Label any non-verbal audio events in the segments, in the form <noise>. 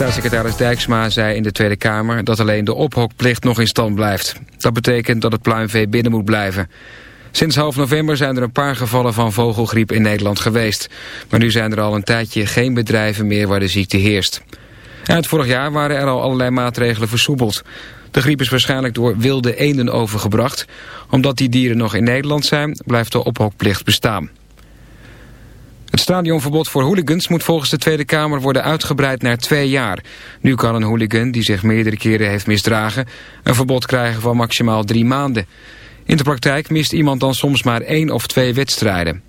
Staatssecretaris Dijksma zei in de Tweede Kamer dat alleen de ophokplicht nog in stand blijft. Dat betekent dat het pluimvee binnen moet blijven. Sinds half november zijn er een paar gevallen van vogelgriep in Nederland geweest. Maar nu zijn er al een tijdje geen bedrijven meer waar de ziekte heerst. Uit vorig jaar waren er al allerlei maatregelen versoepeld. De griep is waarschijnlijk door wilde eenden overgebracht. Omdat die dieren nog in Nederland zijn, blijft de ophokplicht bestaan. Het stadionverbod voor hooligans moet volgens de Tweede Kamer worden uitgebreid naar twee jaar. Nu kan een hooligan die zich meerdere keren heeft misdragen een verbod krijgen van maximaal drie maanden. In de praktijk mist iemand dan soms maar één of twee wedstrijden.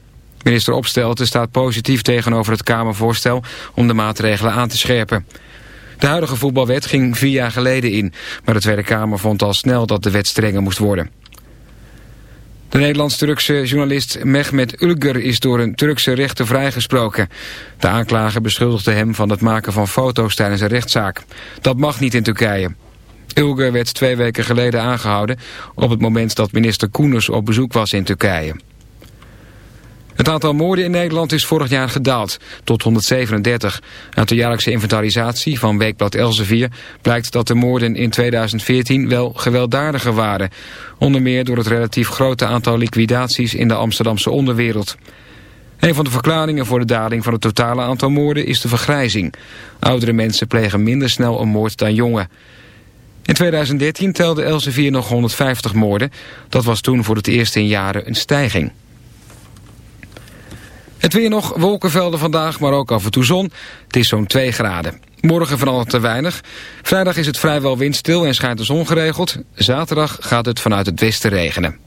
Minister Opstelten staat positief tegenover het Kamervoorstel om de maatregelen aan te scherpen. De huidige voetbalwet ging vier jaar geleden in, maar de Tweede Kamer vond al snel dat de wet strenger moest worden. De Nederlands-Turkse journalist Mehmet Ulger is door een Turkse rechter vrijgesproken. De aanklager beschuldigde hem van het maken van foto's tijdens een rechtszaak. Dat mag niet in Turkije. Ulger werd twee weken geleden aangehouden op het moment dat minister Koeners op bezoek was in Turkije. Het aantal moorden in Nederland is vorig jaar gedaald tot 137. Uit de jaarlijkse inventarisatie van Weekblad Elsevier blijkt dat de moorden in 2014 wel gewelddadiger waren. Onder meer door het relatief grote aantal liquidaties in de Amsterdamse onderwereld. Een van de verklaringen voor de daling van het totale aantal moorden is de vergrijzing. Oudere mensen plegen minder snel een moord dan jongen. In 2013 telde Elsevier nog 150 moorden. Dat was toen voor het eerst in jaren een stijging. Het weer nog, wolkenvelden vandaag, maar ook af en toe zon. Het is zo'n 2 graden. Morgen vooral te weinig. Vrijdag is het vrijwel windstil en schijnt de zon geregeld. Zaterdag gaat het vanuit het westen regenen.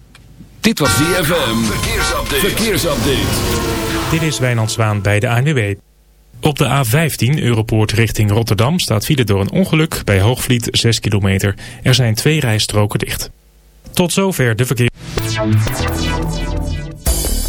Dit was DFM. Verkeersupdate. Verkeersupdate. Dit is Wijnand Zwaan bij de ANWB. Op de A15 Europoort richting Rotterdam staat file door een ongeluk bij Hoogvliet 6 kilometer. Er zijn twee rijstroken dicht. Tot zover de verkeer.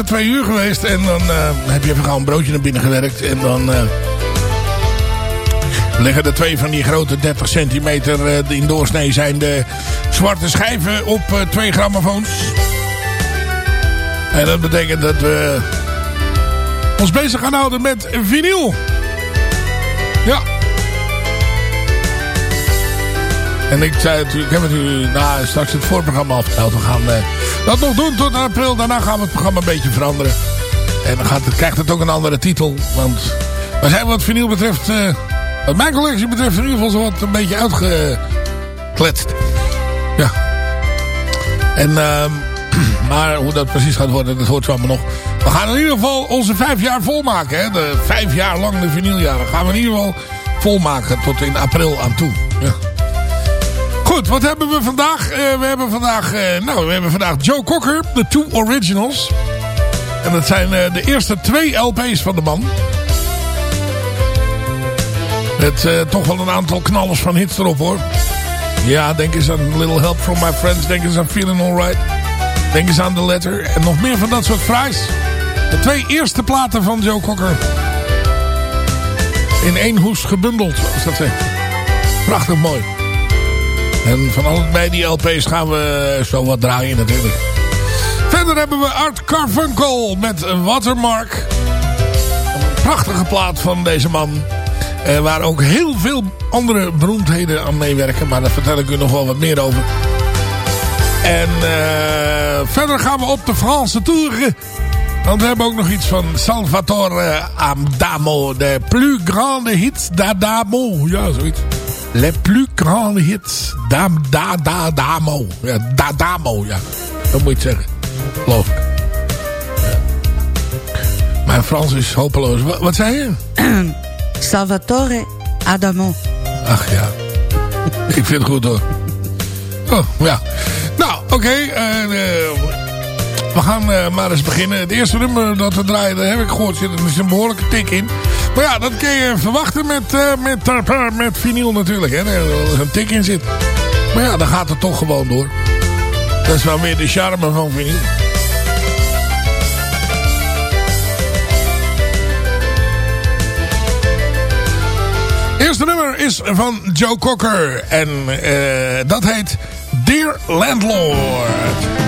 het twee uur geweest. En dan eh, heb je even gauw een broodje naar binnen gewerkt. En dan eh, liggen er twee van die grote 30 centimeter eh, die in doorsnee zijnde zwarte schijven op twee grammofoons. En dat betekent dat we ons bezig gaan houden met vinyl. Ja. En ik zei natuurlijk, ik heb het u nou, straks het voorprogramma afgeteld. We gaan dat nog doen tot april. Daarna gaan we het programma een beetje veranderen. En dan gaat het, krijgt het ook een andere titel. Want we zijn wat vinyl betreft... Uh, wat mijn collectie betreft in ieder geval zo wat een beetje uitgekletst. Ja. En... Uh, <clears throat> maar hoe dat precies gaat worden, dat hoort zo allemaal nog. We gaan in ieder geval onze vijf jaar volmaken. Hè? De vijf jaar lang de vinyljaren gaan we in ieder geval volmaken tot in april aan toe. Ja. Wat hebben we vandaag? Uh, we hebben vandaag, uh, nou, we hebben vandaag Joe Cocker, de Two Originals. En dat zijn uh, de eerste twee LP's van de man. Met toch wel een aantal knallers van hits erop hoor. Ja, denk eens aan Little Help From My Friends. Denk eens aan Feeling Alright. Denk eens aan The Letter. En nog meer van dat soort fraais. De twee eerste platen van Joe Cocker. In één hoes gebundeld, zoals dat zegt. Prachtig mooi. En van allebei die LP's gaan we zo wat draaien natuurlijk. Verder hebben we Art Carfunkel met Watermark. Een prachtige plaat van deze man. Eh, waar ook heel veel andere beroemdheden aan meewerken. Maar daar vertel ik u nog wel wat meer over. En uh, verder gaan we op de Franse Tour. Want we hebben ook nog iets van Salvatore Adamo. De plus grande hits d'Adamo. Ja, zoiets. Le plus grande hits d'Adamo. Ja, d'Adamo, ja. Dat moet je zeggen. Geloof ik. Ja. Mijn Frans is hopeloos. Wat, wat zei je? <clears throat> Salvatore Adamo. Ach ja. ik vind het goed hoor. Oh, ja. Nou, oké. Okay, uh, uh, we gaan uh, maar eens beginnen. Het eerste nummer dat we draaien, daar heb ik gehoord, zit er een behoorlijke tik in. Maar ja, dat kun je verwachten met, uh, met, uh, met vinyl natuurlijk. Hè, er een tik in zit. Maar ja, dan gaat het toch gewoon door. Dat is wel weer de charme van vinyl. Eerste nummer is van Joe Cocker. En uh, dat heet Dear Landlord.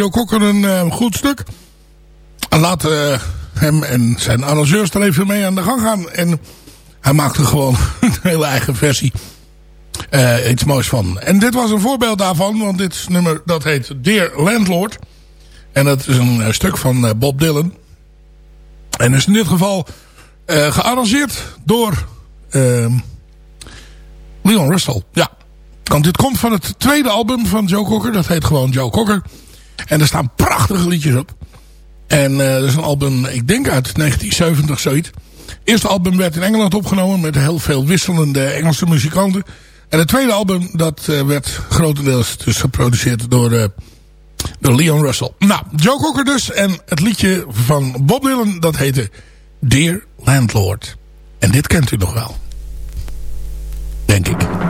Joe Cocker een goed stuk. En laat hem en zijn arrangeurs er even mee aan de gang gaan. En hij maakte gewoon <laughs> een hele eigen versie. iets moois van. En dit was een voorbeeld daarvan. Want dit nummer dat heet Dear Landlord. En dat is een stuk van Bob Dylan. En is in dit geval gearrangeerd door... Ehm, Leon Russell, ja. Want dit komt van het tweede album van Joe Cocker. Dat heet gewoon Joe Cocker. En er staan prachtige liedjes op. En uh, dat is een album, ik denk uit 1970 zoiets. Het eerste album werd in Engeland opgenomen met heel veel wisselende Engelse muzikanten. En het tweede album, dat uh, werd grotendeels dus geproduceerd door, uh, door Leon Russell. Nou, Joe Cocker dus. En het liedje van Bob Dylan, dat heette Dear Landlord. En dit kent u nog wel. Denk ik.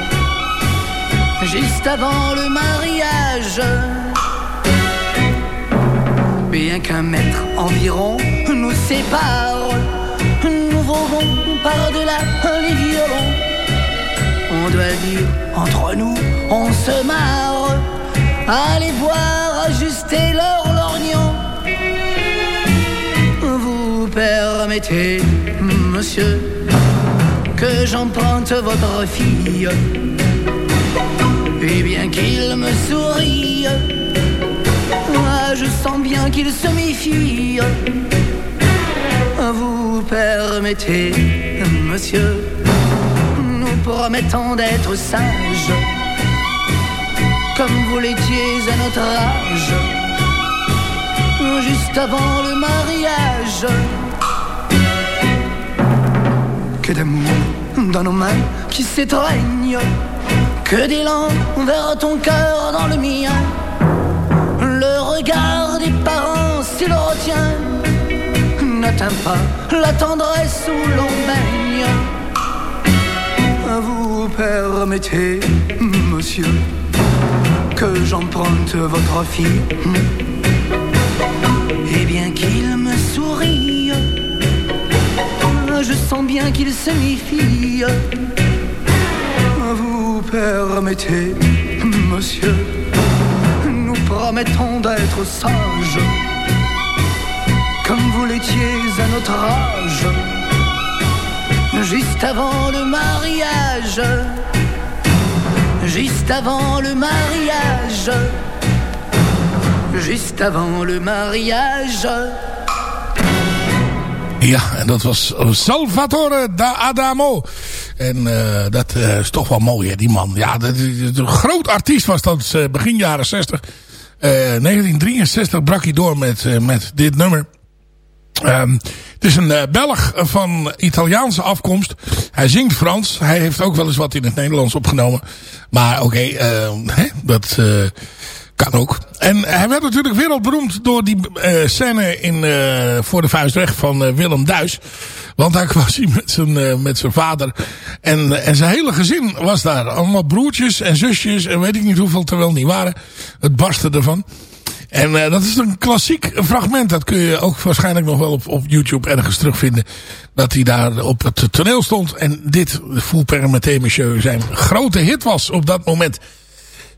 juste avant le mariage. Bien qu'un mètre environ nous sépare, nous volons par-delà les violons. On doit dire, entre nous, on se marre, allez voir ajuster leur lorgnon permettez, monsieur, que j'emprunte votre fille. Et bien qu'il me sourie, moi je sens bien qu'il se méfie. Vous permettez, monsieur, nous promettons d'être sages, comme vous l'étiez à notre âge, juste avant le mariage que d'amour dans nos mains qui s'étreignent, que d'élan vers ton cœur dans le mien. Le regard des parents, s'il le retient, n'atteint pas la tendresse où l'on baigne. Vous permettez, monsieur, que j'emprunte votre fille? Et bien qu'il me sourie je sens bien qu'il se méfie. Permettez, monsieur, nous promettons d'être sages, comme vous l'étiez à notre âge, juste avant le mariage, juste avant le mariage, juste avant le mariage. Ja, en dat Salvatore da Adamo. En uh, dat uh, is toch wel mooi, hè, die man. Ja, dat, een groot artiest was dat uh, begin jaren 60. 1963 brak hij door met, met dit nummer. Um, het is een Belg van Italiaanse afkomst. Hij zingt Frans. Hij heeft ook wel eens wat in het Nederlands opgenomen. Maar oké, okay, dat kan ook. En hij werd natuurlijk wereldberoemd door die uh, scène in, uh, voor de vuist weg van uh, Willem Duis. Want daar <laughs> was hij met zijn, met zijn vader. En, en zijn hele gezin was daar. Allemaal broertjes en zusjes en weet ik niet hoeveel er wel niet waren. Het barstte ervan. En dat is een klassiek fragment. Dat kun je ook waarschijnlijk nog wel op, op YouTube ergens terugvinden. Dat hij daar op het toneel stond. En dit, Fou Permettez Monsieur, zijn grote hit was op dat moment.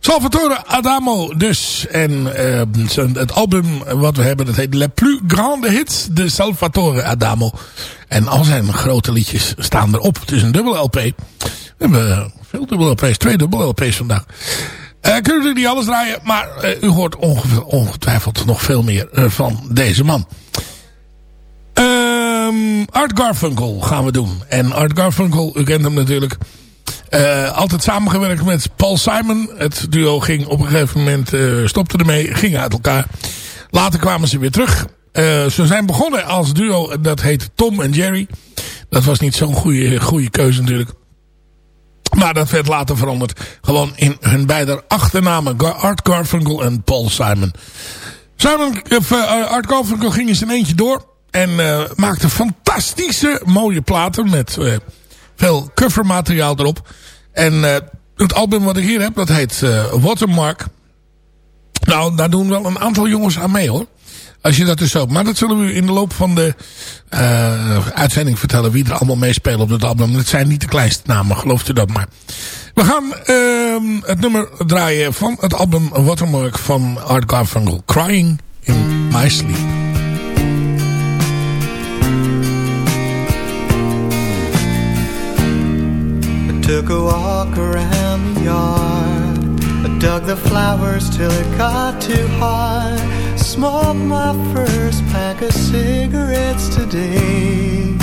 Salvatore Adamo dus. En uh, het album wat we hebben, dat heet Le Plus Grande Hits de Salvatore Adamo. En al zijn grote liedjes staan erop. Het is een dubbel LP. We hebben veel dubbel LP's, twee dubbel LP's vandaag. Uh, kunnen natuurlijk niet alles draaien, maar uh, u hoort ongetwijfeld nog veel meer van deze man. Um, Art Garfunkel gaan we doen. En Art Garfunkel, u kent hem natuurlijk. Altijd samengewerkt met Paul Simon. Het duo ging op een gegeven moment, stopte ermee, ging uit elkaar. Later kwamen ze weer terug. ze zijn begonnen als duo, dat heette Tom en Jerry. Dat was niet zo'n goede, goede keuze natuurlijk. Maar dat werd later veranderd. Gewoon in hun beide achternamen. Art Garfunkel en Paul Simon. Simon Art Garfunkel ging eens een eentje door. En maakte fantastische mooie platen. Met veel covermateriaal erop. En het album wat ik hier heb. Dat heet Watermark. Nou, daar doen wel een aantal jongens aan mee hoor. Als je dat dus zo... Maar dat zullen we in de loop van de uh, uitzending vertellen wie er allemaal meespelen op het album. Het zijn niet de kleinste namen, gelooft u dat maar. We gaan uh, het nummer draaien van het album Watermark van Art Garfunkel. Crying in My Sleep. Walk around the yard. I dug the flowers till it got too hard. smoked my first pack of cigarettes today.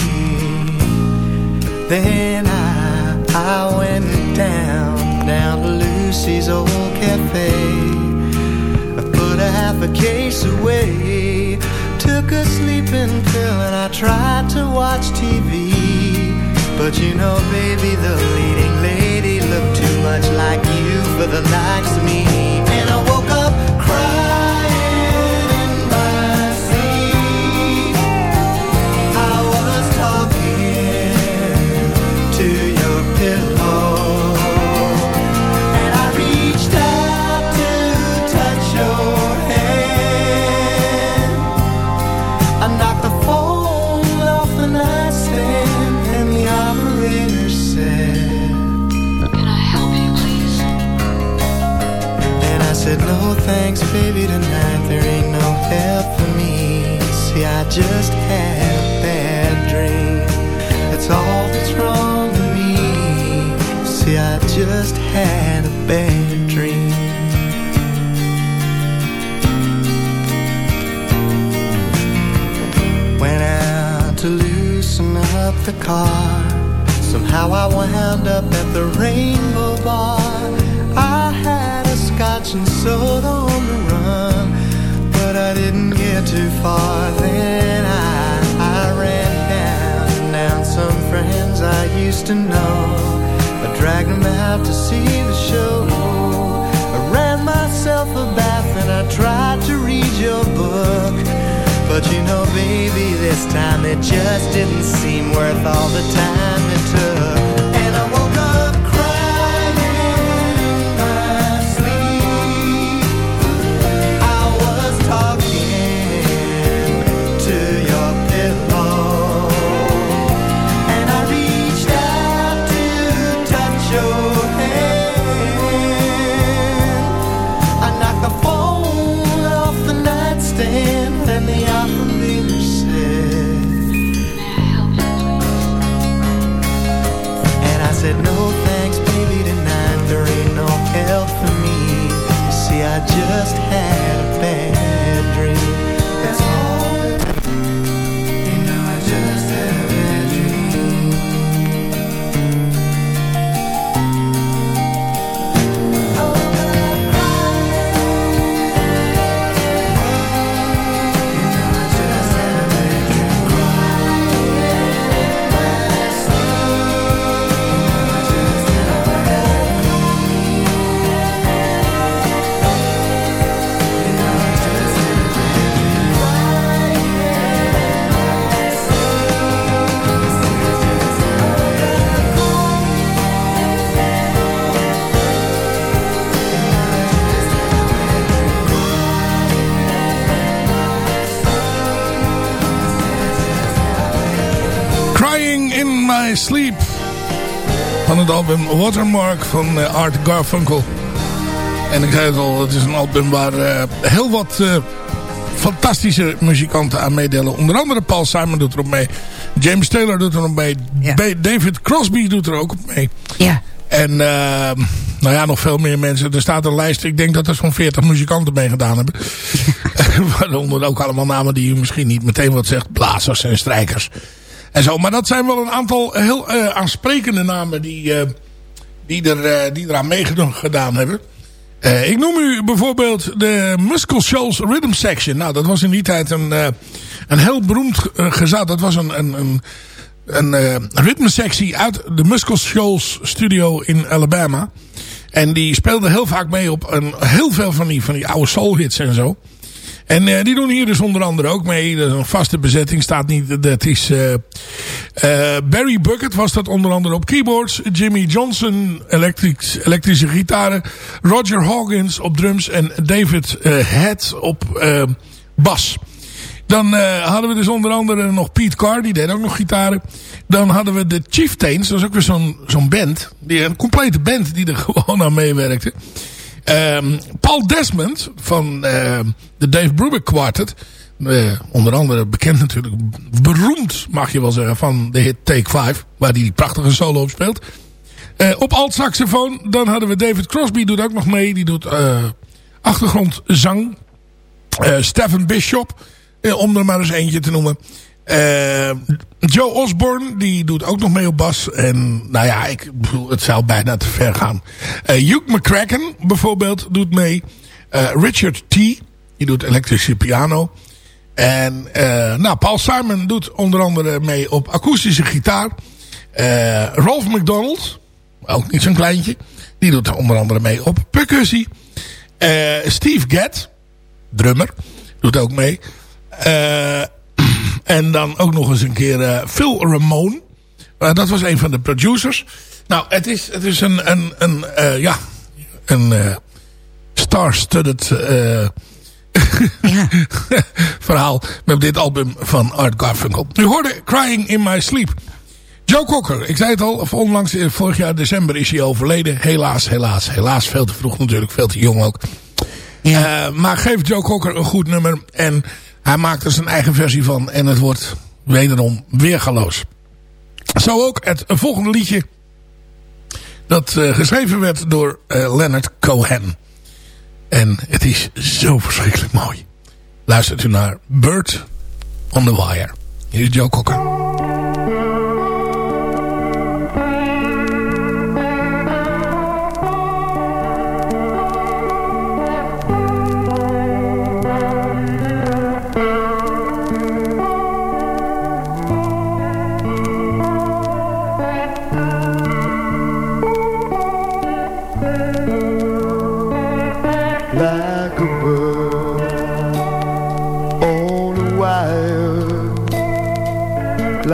Then I, I went down, down to Lucy's old cafe. I put a half a case away, took a sleeping pill, and I tried to watch TV. But you know, baby, the leading lady looked too much like you for the likes of me. Thanks, baby, tonight there ain't no help for me. See, I just had a bad dream. That's all that's wrong with me. See, I just had a bad dream. Went out to loosen up the car. Somehow I wound up at the Rainbow Bar. I had and soda on the run, but I didn't get too far. Then I, I ran down, down some friends I used to know. I dragged them out to see the show. I ran myself a bath and I tried to read your book. But you know, baby, this time it just didn't seem worth all the time it took. Just had in My Sleep. Van het album Watermark van uh, Art Garfunkel. En ik zei het al, het is een album waar uh, heel wat uh, fantastische muzikanten aan meedelen. Onder andere Paul Simon doet erop mee. James Taylor doet er nog mee. Ja. David Crosby doet er ook op mee. Ja. En nou ja, nog veel meer mensen. Er staat een lijst, ik denk dat er zo'n 40 muzikanten mee gedaan hebben. <laughs> <laughs> Waaronder ook allemaal namen die u misschien niet meteen wat zegt. Blazers en strijkers. En zo. Maar dat zijn wel een aantal heel uh, aansprekende namen die, uh, die, er, die eraan meegedaan hebben. ik noem u bijvoorbeeld de Muscle Shoals Rhythm Section. Nou, dat was in die tijd een, een heel beroemd gezat. Dat was een, een, een een ritmesectie uit de Muscle Shoals studio in Alabama. En die speelde heel vaak mee op een, heel veel van die, van die oude soul hits en zo. En uh, die doen hier dus onder andere ook mee. Dat is een vaste bezetting. Staat niet, dat is uh, uh, Barry Bucket was dat onder andere op keyboards. Jimmy Johnson elektrisch, elektrische gitaren. Roger Hawkins op drums. En David Head op bas. Dan hadden we dus onder andere nog Pete Carr, die deed ook nog gitaren. Dan hadden we de Chieftains, dat was ook weer zo'n zo'n band. Die, een complete band die er <laughs> gewoon aan meewerkte. Um, Paul Desmond van uh, de Dave Brubeck Quartet. Uh, onder andere bekend natuurlijk, beroemd mag je wel zeggen, van de hit Take 5. Waar hij die prachtige solo op speelt. op alt saxofoon, dan hadden we David Crosby, doet ook nog mee. Die doet achtergrondzang. Stephen Bishop eh, om er maar eens eentje te noemen. Uh, Joe Osborne, die doet ook nog mee op bas. En nou ja, ik bedoel, het zou bijna te ver gaan. Uh, Hugh McCracken bijvoorbeeld doet mee. Uh, Richard T. Die doet elektrische piano. En nou, Paul Simon doet onder andere mee op akoestische gitaar. Rolf McDonald, ook niet zo'n kleintje. Die doet onder andere mee op percussie. Steve Gadd, drummer, doet ook mee. En dan ook nog eens een keer uh, Phil Ramone. Uh, dat was een van de producers. Nou, het is, het is een, een, een ja, een star-studded ja. <laughs> verhaal met dit album van Art Garfunkel. U hoorde Crying in My Sleep. Joe Cocker, ik zei het al, onlangs vorig jaar december is hij overleden. Helaas, helaas, helaas. Veel te vroeg natuurlijk, veel te jong ook. Ja. maar geef Joe Cocker een goed nummer en hij maakt er zijn eigen versie van. En het wordt wederom weergaloos. Zo ook het volgende liedje. Dat uh, geschreven werd door uh, Leonard Cohen. En het is zo verschrikkelijk mooi. Luistert u naar Bird on the Wire. Hier is Joe Cocker.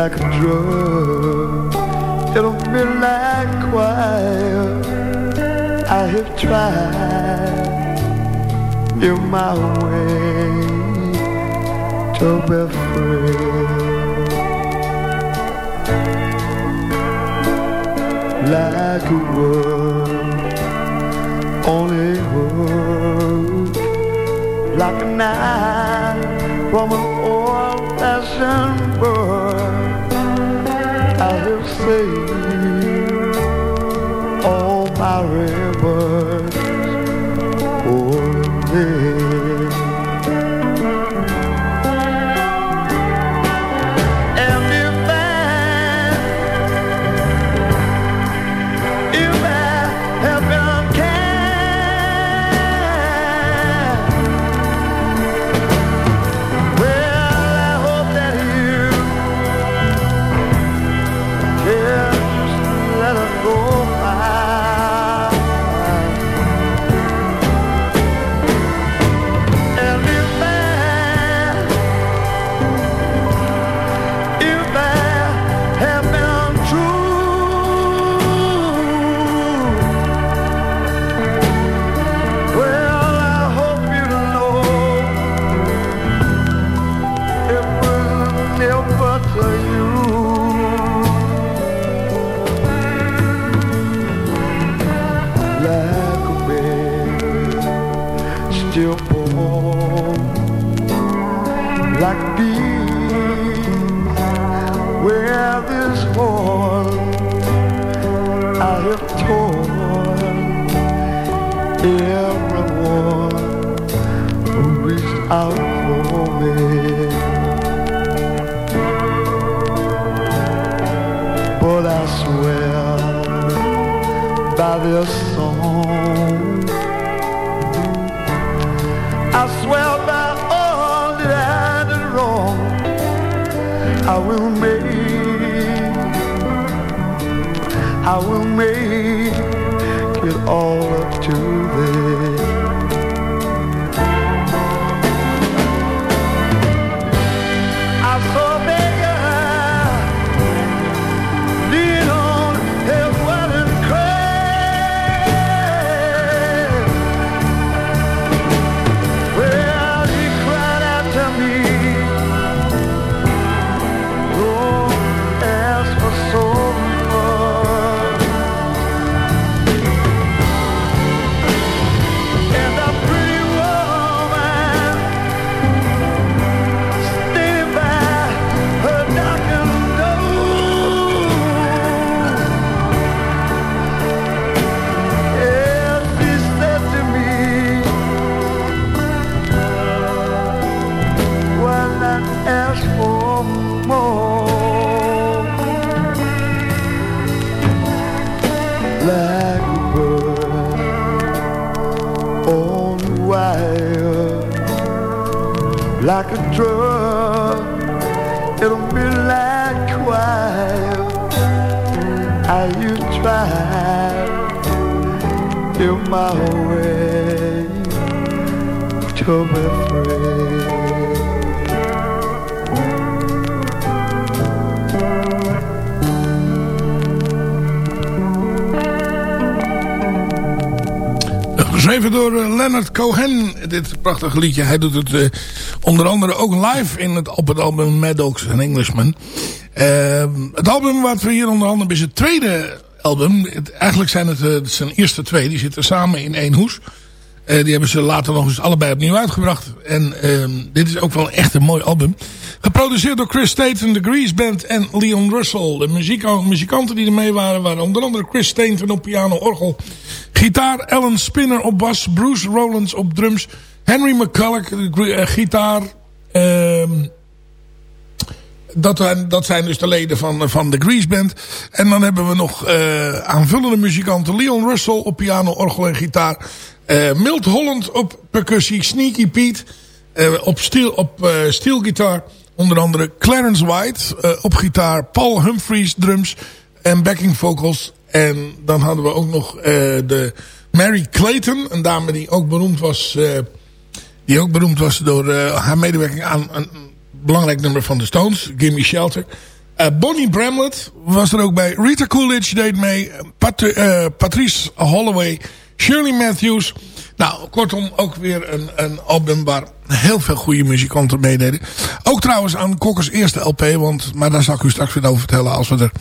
Like a drug in a like choir. I have tried in my way to be free. Like a word, only word, like a knife from an old-fashioned bird baby. This song, I swear by all that I did wrong, I will make, I will make it all up to thee. My to be free? Geschreven door eh, Leonard Cohen, dit prachtige liedje. Hij doet het eh, onder andere ook live in het, op het album Mad Dogs and Englishman. Eh, het album wat we hier onder andere is het tweede album. Eigenlijk zijn het, eh, het zijn eerste twee, die zitten samen in één hoes. Eh, die hebben ze later nog eens allebei opnieuw uitgebracht. En ehm, dit is ook wel echt een mooi album. Geproduceerd door Chris Staten, de Grease Band en Leon Russell. De muzikanten die ermee waren, waren onder andere Chris Staten op piano, orgel, gitaar. Alan Spinner op bas, Bruce Rowlands op drums. Henry McCulloch, gitaar. Ehm dat, zijn- dat zijn dus de leden van, van de Grease Band. En dan hebben we nog eh, aanvullende muzikanten. Leon Russell op piano, orgel en gitaar. Eh, Milt Holland op percussie. Sneaky Pete eh, op, steel, op eh, steelgitaar. Onder andere Clarence White eh, op gitaar. Paul Humphries drums en backing vocals. En dan hadden we ook nog eh, de Mary Clayton. Een dame die ook beroemd was... eh, die ook beroemd was door eh, haar medewerking aan een belangrijk nummer van de Stones. Gimme Shelter. Eh, Bonnie Bramlett was er ook bij. Rita Coolidge deed mee. Pat eh, Patrice Holloway. Shirley Matthews. Nou, kortom ook weer een, een album waar heel veel goede muzikanten meededen. Ook trouwens aan Kokkers eerste LP. Want, maar daar zal ik u straks weer over vertellen als we er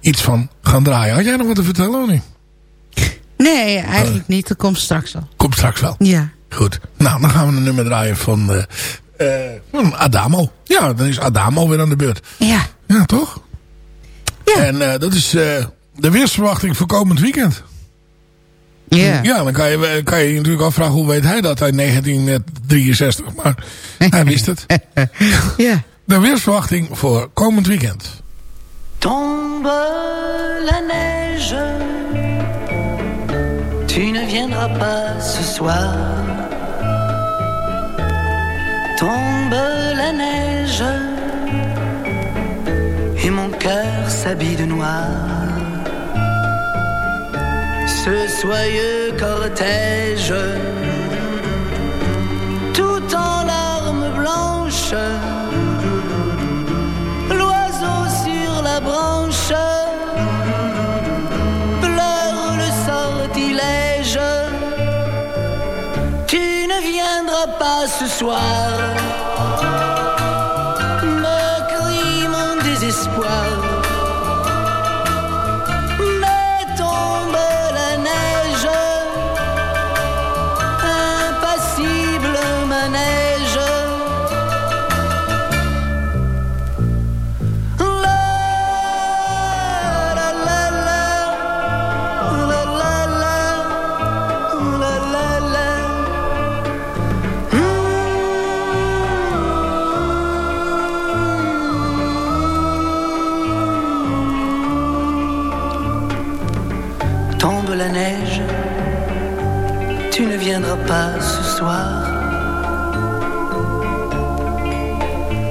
iets van gaan draaien. Had jij nog wat te vertellen of niet? Nee, eigenlijk niet. Dat komt straks al. Komt straks wel. Ja. Goed. Nou, dan gaan we een nummer draaien van, eh, van Adamo. Ja, dan is Adamo weer aan de beurt. Ja. Ja, toch? Ja. En eh, dat is eh, de weersverwachting voor komend weekend. Ja. Ja, dan kan je, kan je je natuurlijk afvragen hoe weet hij dat uit 1963. Maar hij wist het. <laughs> Ja. De weersverwachting voor komend weekend. Tombe la neige, tu ne viendras pas ce soir. Tombe la neige, et mon cœur s'habille de noir. Ce soyeux cortège, tout en larmes blanches l'oiseau sur la branche pleure le sortilège. Tu ne viendras pas ce soir,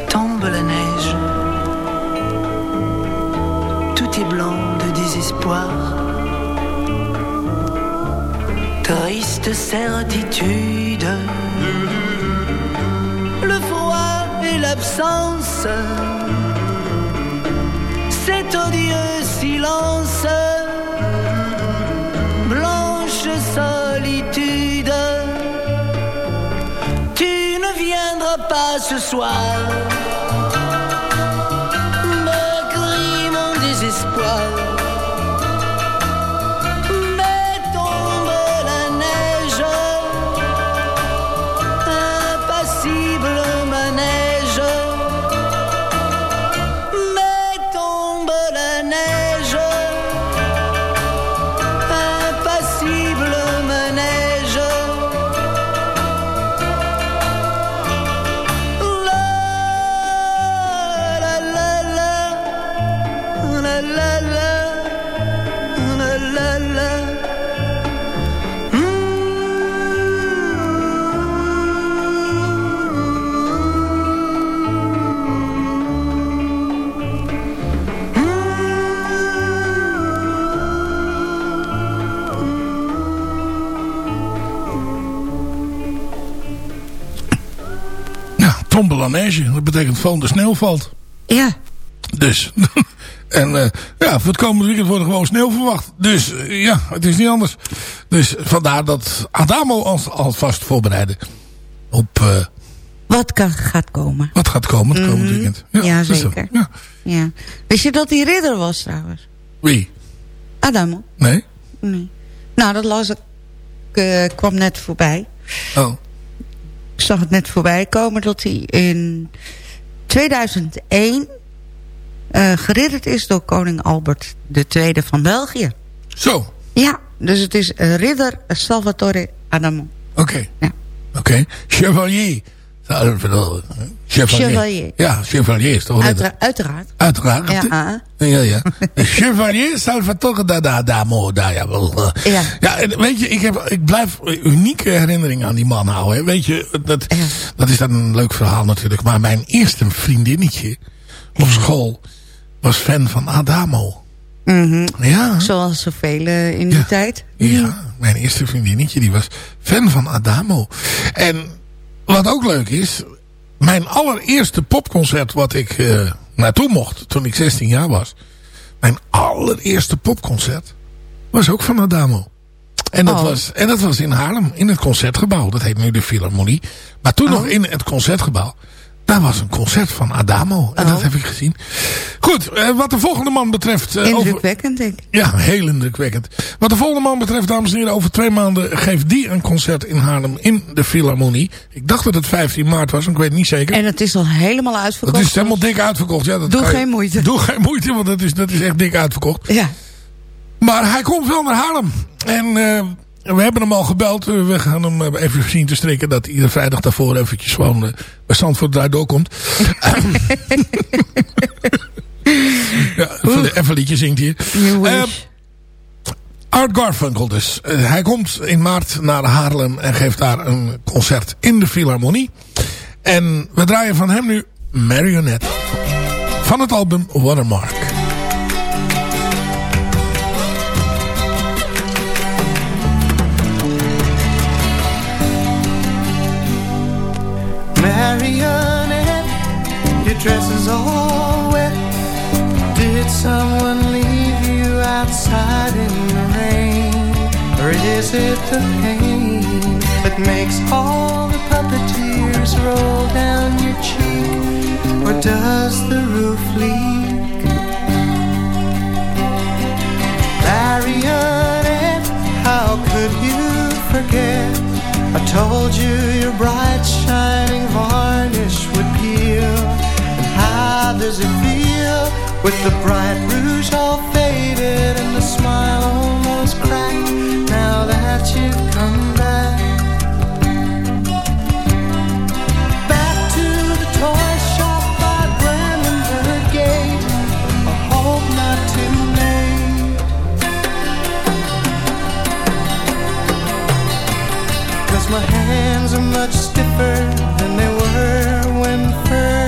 Tombe la neige, tout est blanc de désespoir. Triste certitude, le froid et l'absence, soir. Neige. Dat betekent van de sneeuw valt. Ja. Dus. <laughs> en eh, ja, voor het komende weekend wordt er gewoon sneeuw verwacht. Dus eh, ja, het is niet anders. Dus vandaar dat Adamo ons alvast voorbereiden. Op eh, Wat kan, gaat komen. wat gaat komen het komende Mhm. weekend. Ja, zeker. ja. Ja. Wist je dat hij ridder was trouwens? Wie? Adamo? Nee? Nee. Nou, dat las ik. kwam net voorbij. Oh. Ik zag het net voorbij komen dat hij in 2001 eh geridderd is door koning Albert II van België. Zo. Ja, dus het is ridder Salvatore Adamo. Oké. Ja. Oké. Chevalier. Chevalier. Chevalier. Ja, chevalier is toch? Uitera- uiteraard. Uiteraard. Ja, ah. Ja, ja. Chevalier Salvatore da da Damo. Da, ja, wel, eh. Ja. weet je, ik, heb, ik blijf unieke herinneringen aan die man houden. Hè. Weet je, dat, Ja. dat is dan een leuk verhaal natuurlijk. Maar mijn eerste vriendinnetje op school was fan van Adamo. Mhm. Ja. Zoals zoveel eh, in die Ja. tijd. Ja, mijn eerste vriendinnetje die was fan van Adamo. En wat ook leuk is, mijn allereerste popconcert wat ik eh, naartoe mocht toen ik 16 jaar was. Mijn allereerste popconcert was ook van Adamo. En dat, Oh. was, en dat was in Haarlem, in het Concertgebouw. Dat heet nu de Philharmonie. Maar toen nog in het Concertgebouw. Daar was een concert van Adamo. En Oh. dat heb ik gezien. Goed, eh, wat de volgende man betreft... over, Indrukwekkend, denk ik. ja, heel indrukwekkend. Wat de volgende man betreft, dames en heren, over twee maanden geeft die een concert in Haarlem in de Philharmonie. Ik dacht dat het 15 maart was, maar ik weet het niet zeker. En het is al helemaal uitverkocht. dat is helemaal dik uitverkocht. Ja, dat Doe je- geen moeite. Doe geen moeite, want dat is, dat is echt dik uitverkocht. Ja. Maar hij komt wel naar Haarlem. En eh, we hebben hem al gebeld. Eh, we gaan hem eh, even zien te strikken dat iedere vrijdag daarvoor eventjes gewoon uh, bij Zandvoort daar doorkomt. <laughs> ja, even, even een liedje zingt hier. Eh, Art Garfunkel dus. Uh, hij komt in maart naar Haarlem en geeft daar een concert in de Philharmonie. En we draaien van hem nu Marionette. Van het album Watermark. Your dress is all wet. Did someone leave you outside in the rain? Or is it the pain that makes all the puppet tears roll down your cheek? Or does the roof leak? Marionette, how could you forget? I told you your bright shining varnish would peel. Does it feel with the bright rouge all faded and the smile almost cracked now that you've come back? Back to the toy shop by Brandenburg Gate. I hope not too late. my hands are much stiffer than they were when first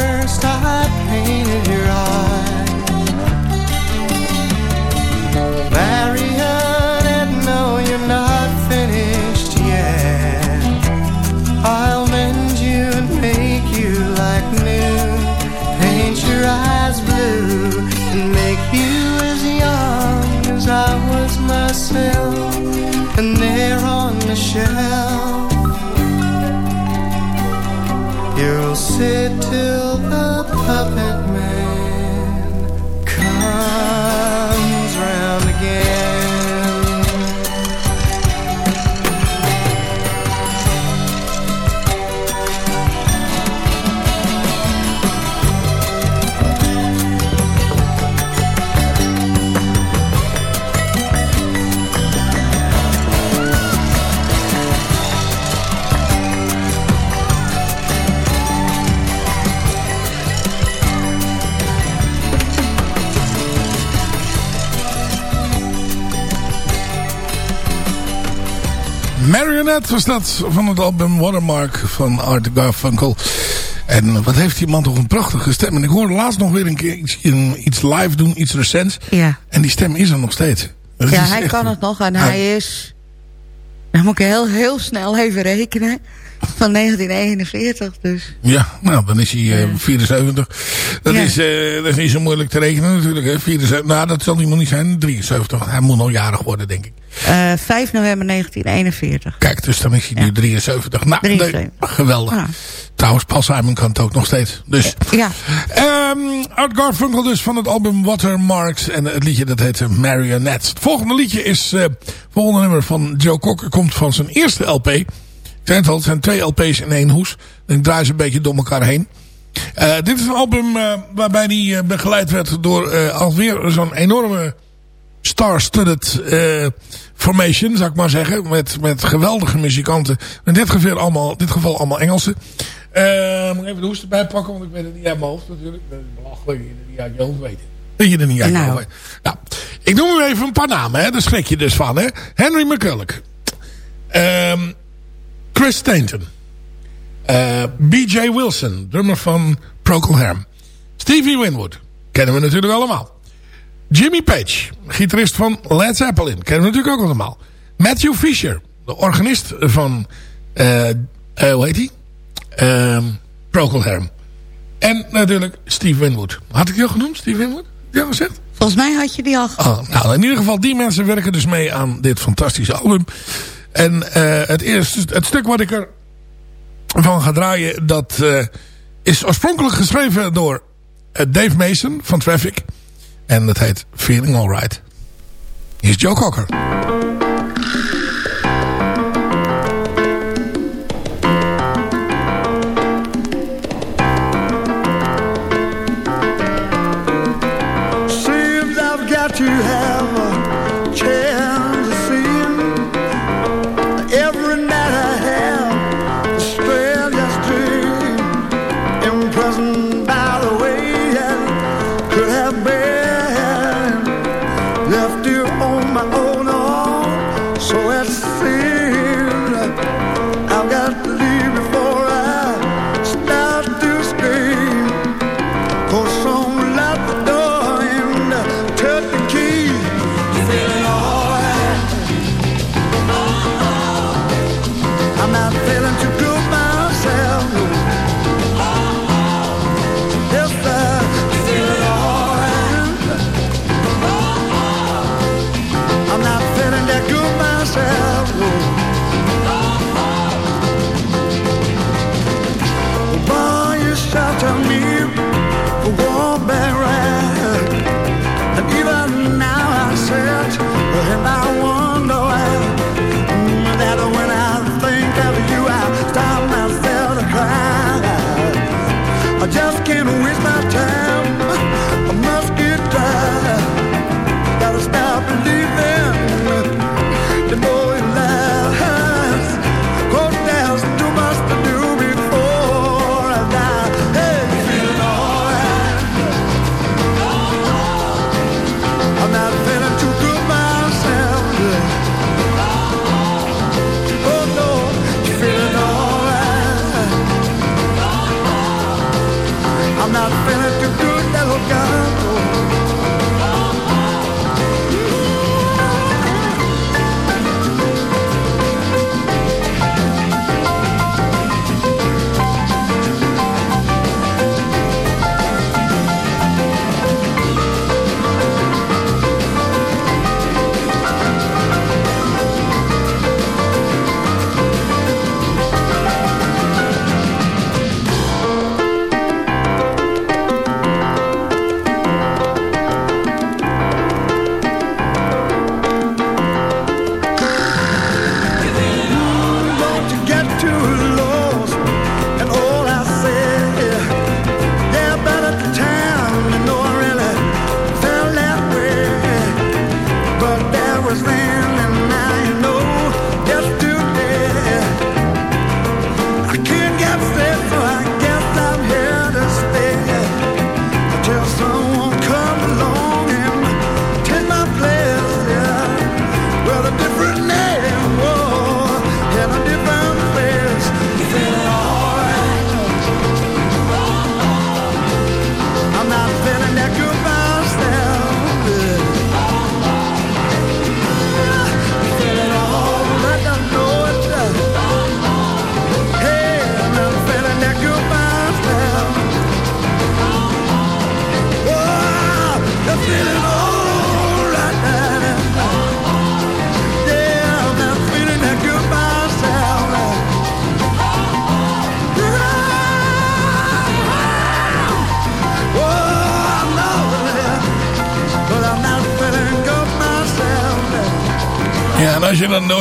Marionette was dat van het album Watermark van Art Garfunkel. En wat heeft die man toch een prachtige stem. En ik hoorde laatst nog weer een keer iets, een- iets live doen, iets recents. Ja, En die stem is er nog steeds. Dat ja hij kan het nog en Hij- hij is... Dan moet ik heel, heel snel even rekenen. Van 1941 dus. Ja, nou, dan is hij eh, 74. Dat, Ja. is, eh, dat is niet zo moeilijk te rekenen natuurlijk. Hè. 74, nou, dat zal niet niet zijn. 73. Hij moet nog jarig worden, denk ik. Eh 5 november 1941. Kijk, dus dan is hij nu Ja. 73. Nou, 73. nee, geweldig. Ja. Trouwens, Paul Simon kan het ook nog steeds. Dus, Ja, Ehm Art Garfunkel dus van het album Watermarks. En het liedje dat heet Marionettes. Het volgende liedje is... eh, het volgende nummer van Joe Cocker komt van zijn eerste LP. Zei het al, het zijn twee LP's in één hoes. En ik draai ze een beetje door elkaar heen. Eh, dit is een album eh, waarbij hij eh, begeleid werd door alweer zo'n enorme star-studded formation, zou ik maar zeggen. Met, met geweldige muzikanten. In dit geval allemaal, dit geval allemaal Engelsen. Moet ik even de hoest erbij pakken, want ik weet het niet uit mijn hoofd natuurlijk. Dat is belachelijk je het niet uit je hoofd weet. Dat je er niet uit Nou. Nou, ik noem u even een paar namen, hè. daar schrik je dus van. Hè. Henry McCulloch. Ehm, Chris Stainton. Eh, B.J. Wilson, drummer van Procol Harum. Stevie Winwood, kennen we natuurlijk allemaal. Jimmy Page, gitarist van Led Zeppelin. Kennen we natuurlijk ook allemaal. Matthew Fisher, de organist van... eh eh, hoe heet hij? Ehm Procol Harum. En natuurlijk Steve Winwood. Had ik die al genoemd, Steve Winwood? Ja, gezegd? volgens mij had je die al... ge- Oh, nou, in ieder geval, die mensen werken dus mee aan dit fantastische album. En eh, het, eerste, het stuk wat ik er van ga draaien, dat eh, is oorspronkelijk geschreven door eh, Dave Mason van Traffic. En dat heet Feeling Alright. Hier is Joe Cocker.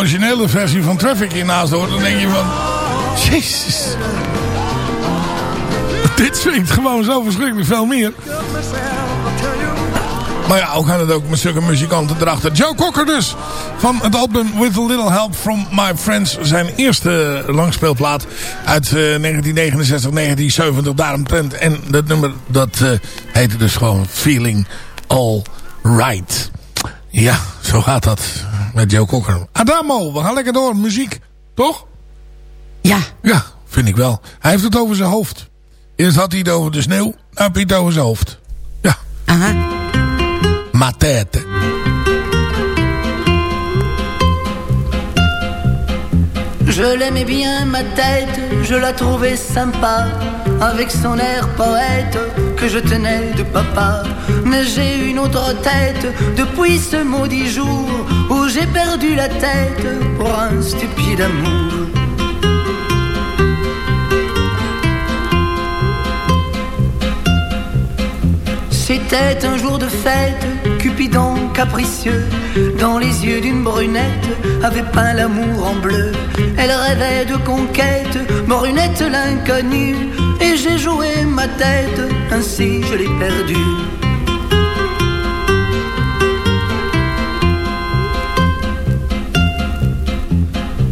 Originele versie van Traffic hiernaast hoort, dan denk je van... Jezus. Dit swingt gewoon zo verschrikkelijk veel meer. Maar ja, ook gaan het ook met zulke muzikanten erachter. Joe Cocker dus. Van het album With a Little Help From My Friends. Zijn eerste langspeelplaat uit 1969, 1970 daaromtrent. En dat nummer dat uh, heette dus gewoon Feeling All Right. Ja, zo gaat dat met Joe Cocker. Adamo, we gaan lekker door. Muziek, toch? Ja. Ja, vind ik wel. Hij heeft het over zijn hoofd. Eerst had hij het over de sneeuw. Nu heb hij het over zijn hoofd. Ja. Aha. Ma Je l'aimais bien, ma tête, je la trouvais sympa, avec son air poète que je tenais de papa. Mais j'ai une autre tête depuis ce maudit jour où j'ai perdu la tête pour un stupide amour. C'était un jour de fête, Cupidon dans les yeux d'une brunette, avait peint l'amour en bleu. Elle rêvait de conquête, brunette l'inconnue, et j'ai joué ma tête, ainsi je l'ai perdue.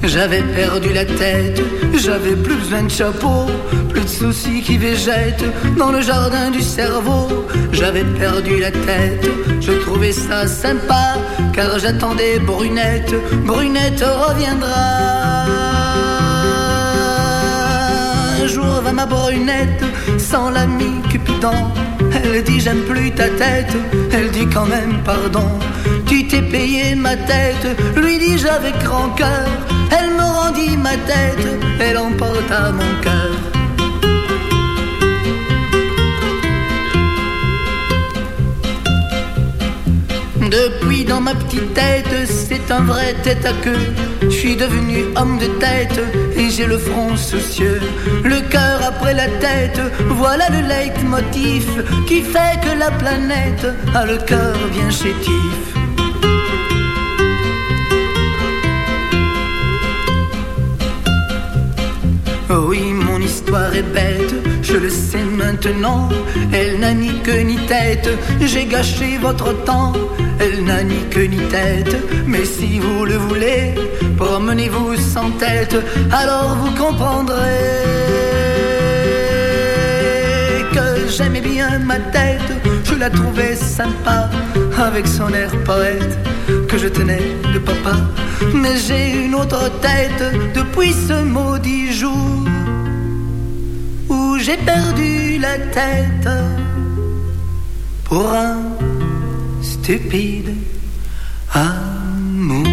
J'avais perdu la tête, j'avais plus besoin de chapeau, plus de soucis qui végètent dans le jardin du cerveau. J'avais perdu la tête, je trouvais ça sympa, car j'attendais Brunette, Brunette reviendra. Un jour va ma Brunette, sans l'ami Cupidon. Elle dit j'aime plus ta tête, elle dit quand même pardon. Tu t'es payé ma tête, lui dis-je avec grand cœur. Elle emporta mon cœur. Depuis dans ma petite tête, c'est un vrai tête à queue. Je suis devenu homme de tête et j'ai le front soucieux. Le cœur après la tête, voilà le leitmotiv qui fait que la planète a le cœur bien chétif. Oui, mon histoire est bête, je le sais maintenant. Elle n'a ni queue ni tête, j'ai gâché votre temps. Elle n'a ni queue ni tête, mais si vous le voulez, promenez-vous sans tête, alors vous comprendrez que j'aimais bien ma tête. Je la trouvais sympa, avec son air poète, que je tenais de papa. Mais j'ai une autre tête depuis ce maudit jour j'ai perdu la tête pour un stupide amour.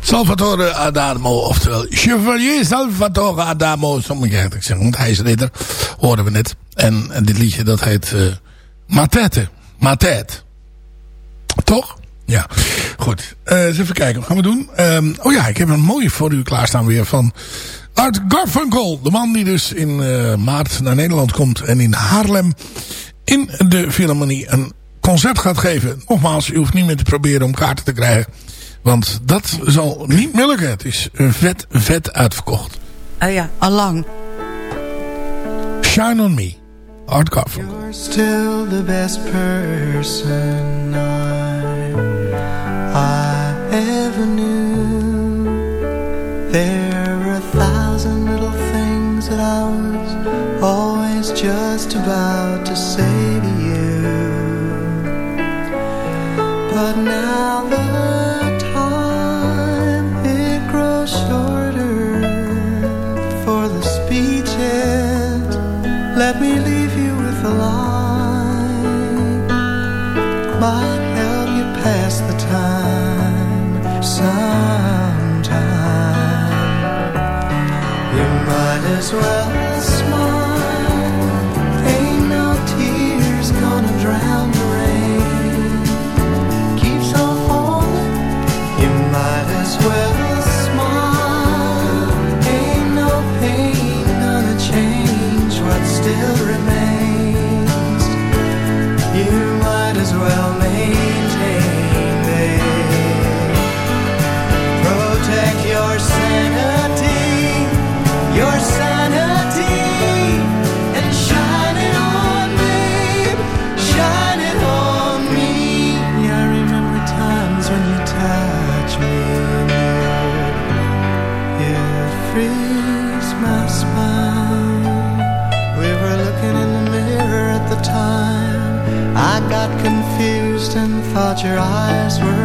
Salvatore Adamo, oftewel Chevalier Salvatore Adamo, je eigenlijk zeggen, want hij is ridder, hoorden we net. En, en dit liedje dat heet uh, Matete, Matet. Toch? Ja, goed. Uh, eens even kijken, wat gaan we doen? Um, oh ja, ik heb een mooie voor u klaarstaan weer van Art Garfunkel. De man die dus in uh, maart naar Nederland komt en in Haarlem in de Philharmonie een concert gaat geven. Nogmaals, u hoeft niet meer te proberen om kaarten te krijgen. Want dat zal niet meer lukken. Het is vet, vet uitverkocht. Oh ja, allang. Shine on me. Art Garfunkel. You're still the best person about to say to you. But now the time it grows shorter for the speeches. Let me leave you with a line. Might help you pass the time sometime. You might as well thought your eyes were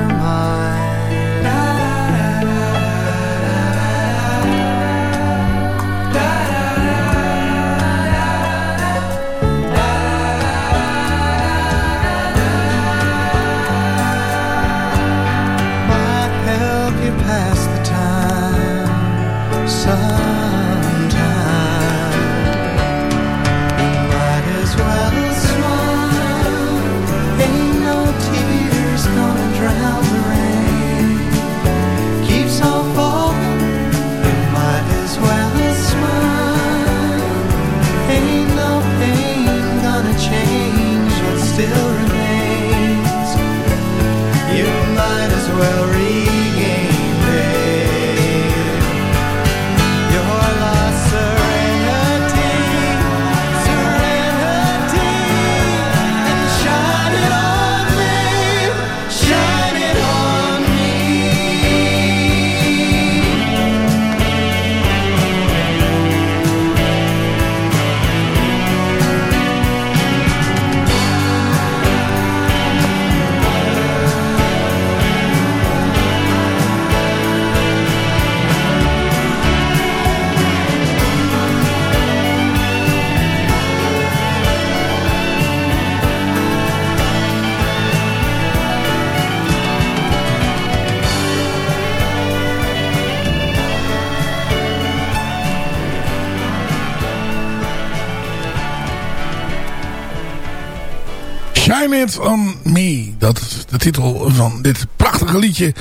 Shine It On Me. Dat is de titel van dit prachtige liedje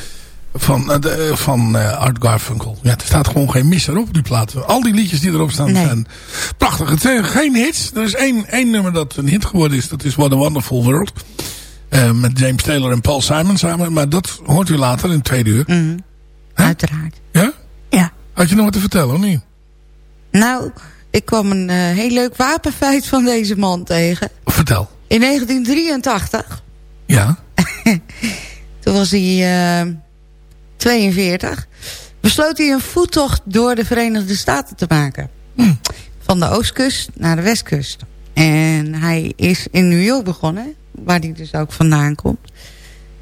van, de, eh, van eh, Art Garfunkel. Ja, er staat gewoon geen mis erop, die plaat. Al die liedjes die erop staan Nee. zijn prachtig. Het zijn geen hits. Er is één, één nummer dat een hit geworden is. Dat is What a Wonderful World. Eh, met James Taylor en Paul Simon samen. Maar dat hoort u later in het tweede uur. Hè? Uiteraard. Ja? Ja. Had je nog wat te vertellen, of niet? Nou, ik kwam een heel leuk wapenfeit van deze man tegen. Vertel. In 1983, Ja. <laughs> toen was hij eh, 42... besloot hij een voettocht door de Verenigde Staten te maken. Van de oostkust naar de westkust. En hij is in New York begonnen, waar hij dus ook vandaan komt.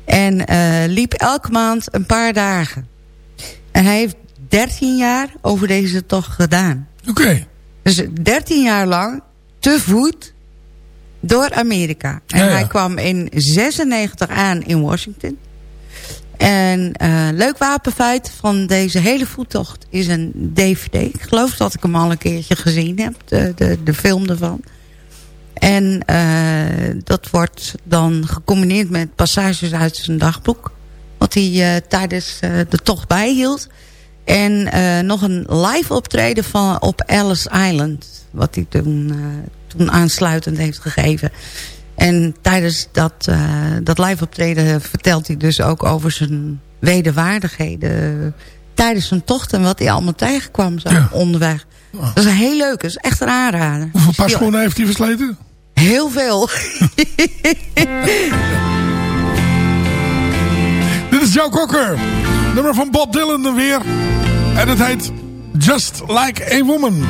En eh, liep elke maand een paar dagen. En hij heeft 13 jaar over deze tocht gedaan. Oké. Dus 13 jaar lang te voet door Amerika. En Ja, ja. hij kwam in 96 aan in Washington. En eh, leuk wapenfeit van deze hele voettocht is een DVD. Ik geloof dat ik hem al een keertje gezien heb, de, de, de film ervan. En eh, dat wordt dan gecombineerd met passages uit zijn dagboek. Wat hij eh, tijdens de tocht bijhield. En nog een live optreden van, op Ellis Island. Wat hij toen, toen aansluitend heeft gegeven. En tijdens dat, eh, dat live optreden vertelt hij dus ook over zijn wederwaardigheden. Tijdens zijn tocht en wat hij allemaal tegenkwam zo Ja. onderweg. Dat is heel leuk, dat is echt een aanrader. Hoeveel die- paschoenen heeft hij versleten? Heel veel. <laughs> Dit is Joe Cocker. Nummer van Bob Dylan dan weer. En het heet Just Like a Woman.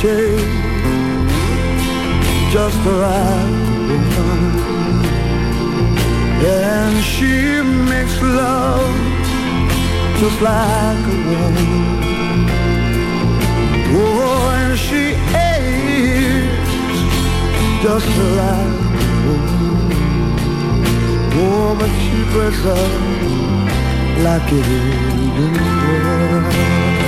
Takes just right and she makes love just like a woman. Oh, and she is just the right woman. Oh, but she dress up like it is in the.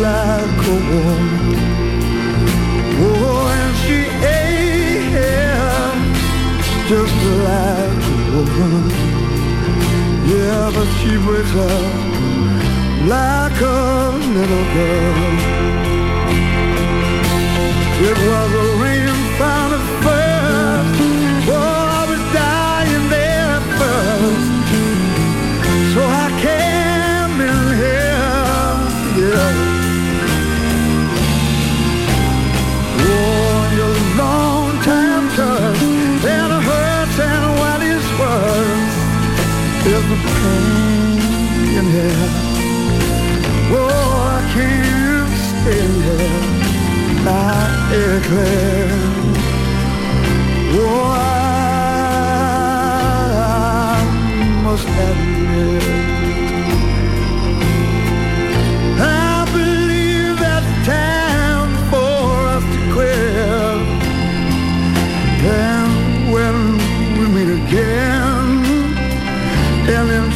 Like a woman. Oh, and she ain't just like a woman. Yeah, but she wakes up like a little girl. It was in here. Oh, I can't stay here. I declare. Oh, I must admit.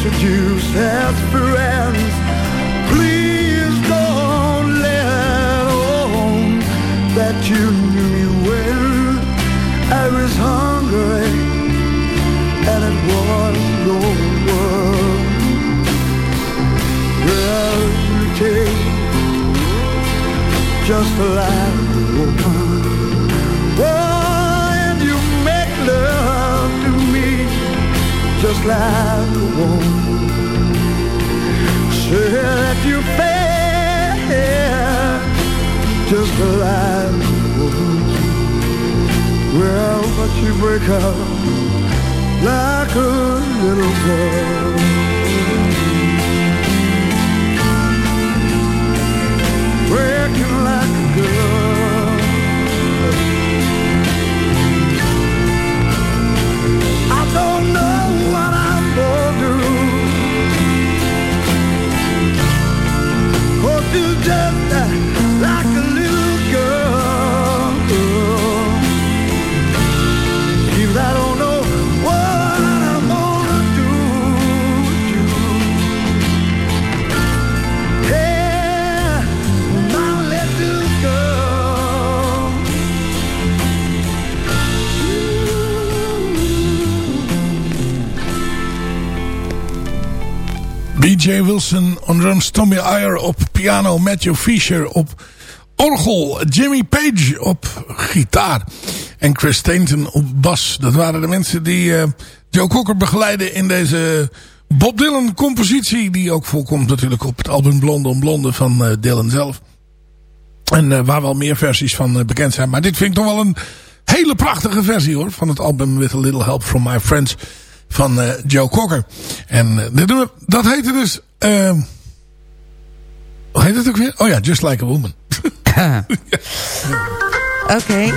And introduce as friends, please don't let on that you knew me when I was hungry and it was your world. Well, you take just like a woman. Oh, and you make love to me just like Say that you fare just like a woman. Well, but you break up like a little girl. Breaking like Jim. B.J. Wilson on drums, Tommy Ayer op piano, Matthew Fisher op orgel, Jimmy Page op gitaar en Chris Stainton op bas. Dat waren de mensen die eh, Joe Cocker begeleiden in deze Bob Dylan compositie, die ook voorkomt natuurlijk op het album Blonde on Blonde van eh, Dylan zelf. En eh, waar wel meer versies van bekend zijn. Maar dit vind ik toch wel een hele prachtige versie hoor. Van het album With a Little Help from My Friends van eh, Joe Cocker. En eh, dit nummer, dat heette dus... eh, hoe heet het ook weer? Oh ja, Just Like a Woman. <laughs> Oké.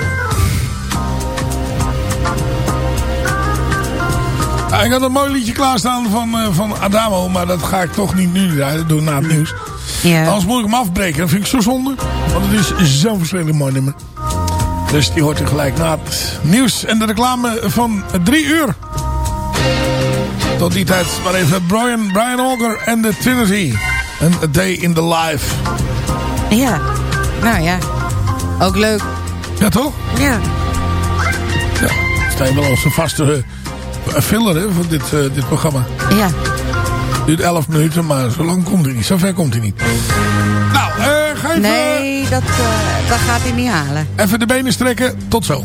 Ja, ik had een mooi liedje klaarstaan van, eh, van Adamo. Maar dat ga ik toch niet nu draaien. Dat doe ik na het nieuws. Ja. Anders moet ik hem afbreken. Dat vind ik zo zonde. Want het is zo'n verschrikkelijk mooi nummer. Dus die hoort er gelijk na het nieuws en de reclame van drie uur. Tot die tijd maar even Brian, Brian Auger en de Trinity. En A Day in the Life. Ja. Nou ja. Ook leuk. Ja toch? Ja. Ja. Sta je wel onze vaste uh, filler hè, van dit, eh, dit programma. Ja. Duurt 11 minuten, maar zo lang komt hij niet. Zo ver komt hij niet. Nou, eh ga even, Nee, dat, eh, dat gaat hij niet halen. even de benen strekken. Tot zo.